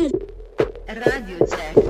Radio check.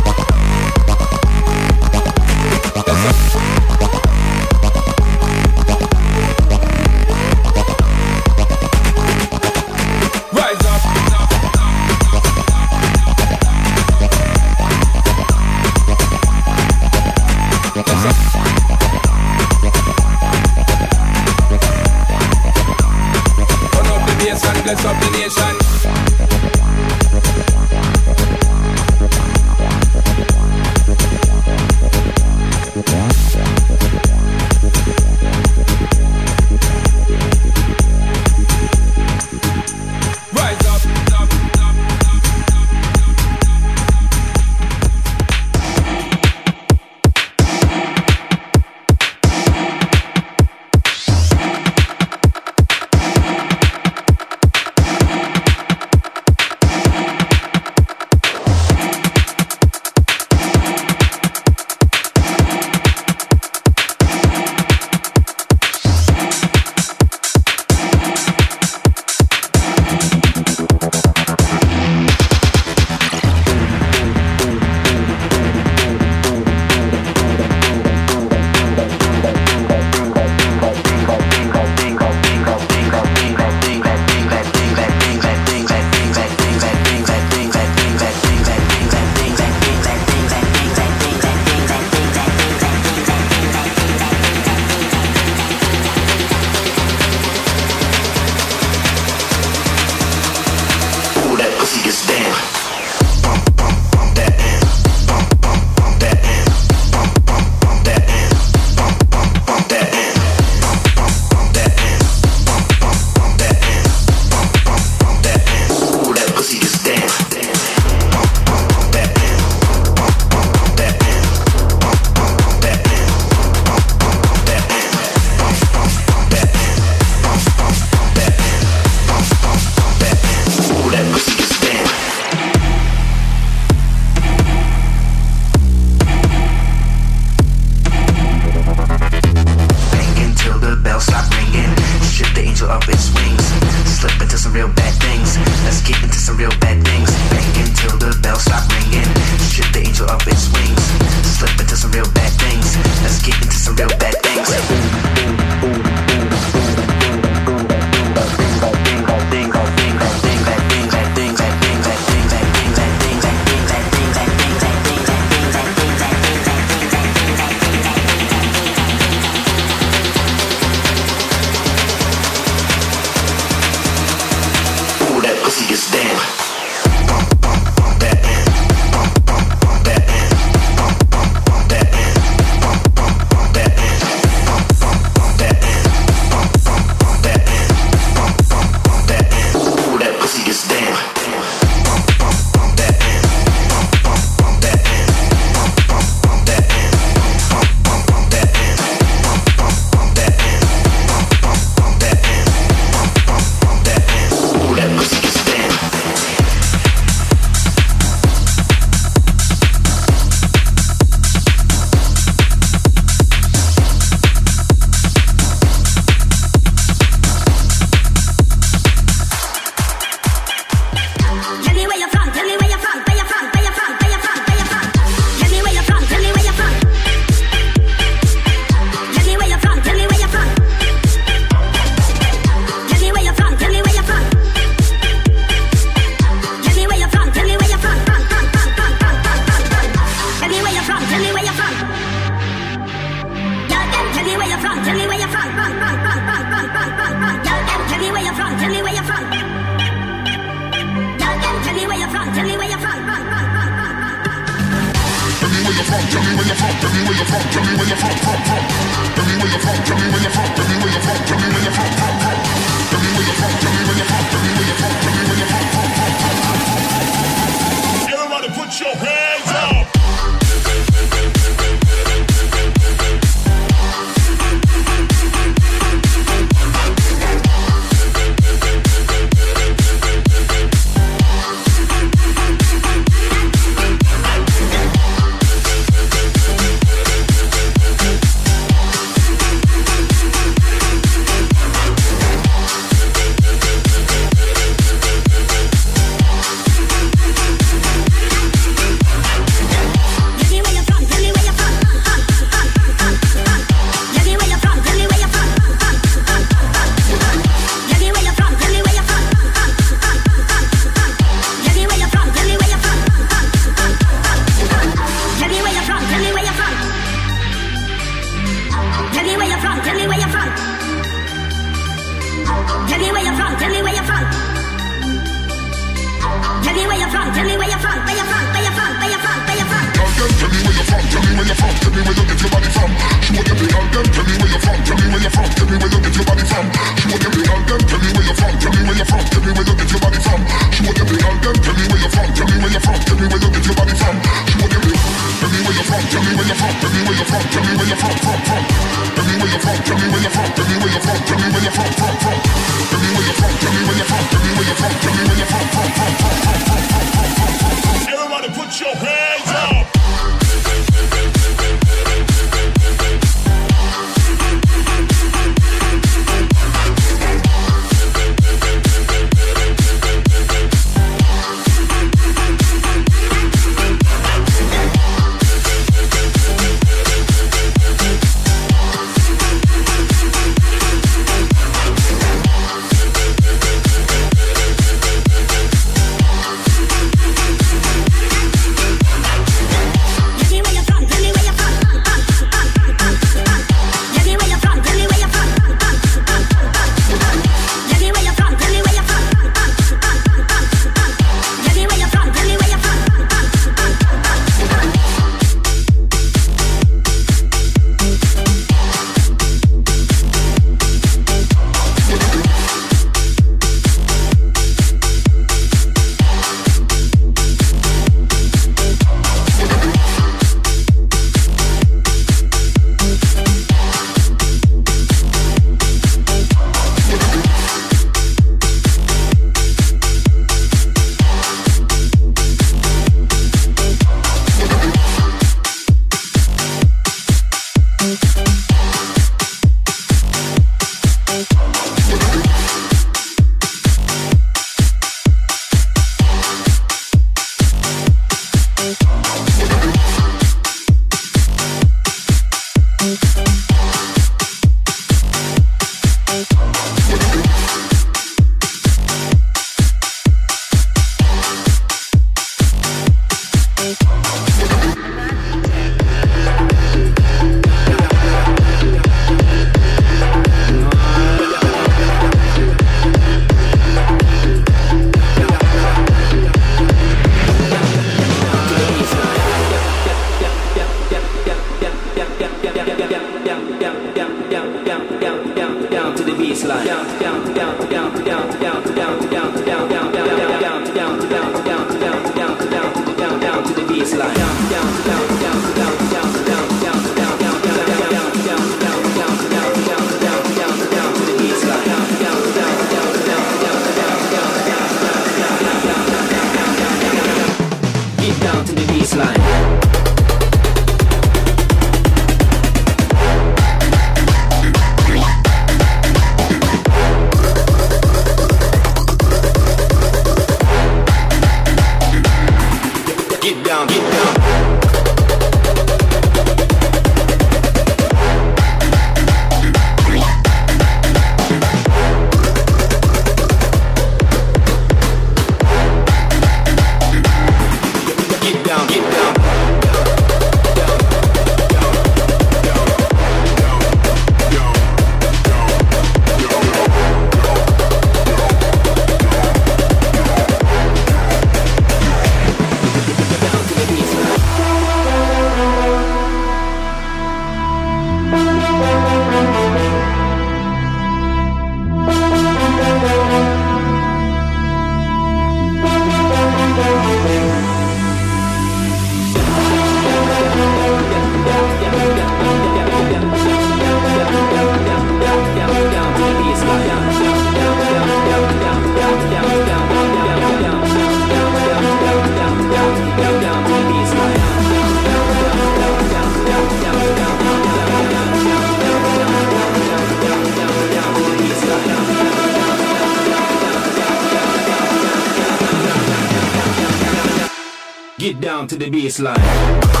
The baseline.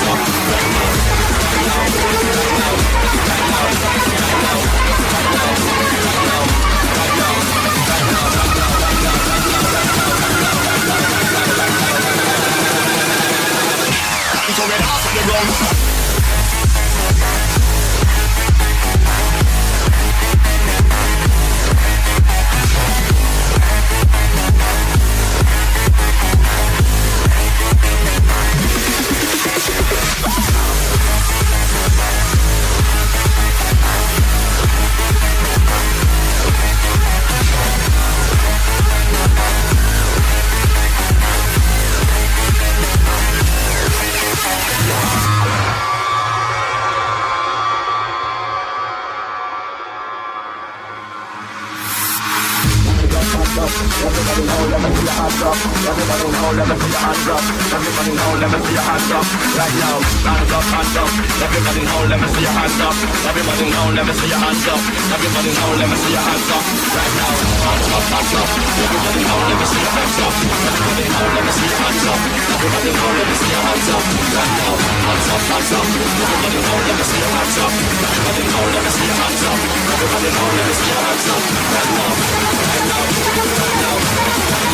So get off the road. I've been I know, I know, I know.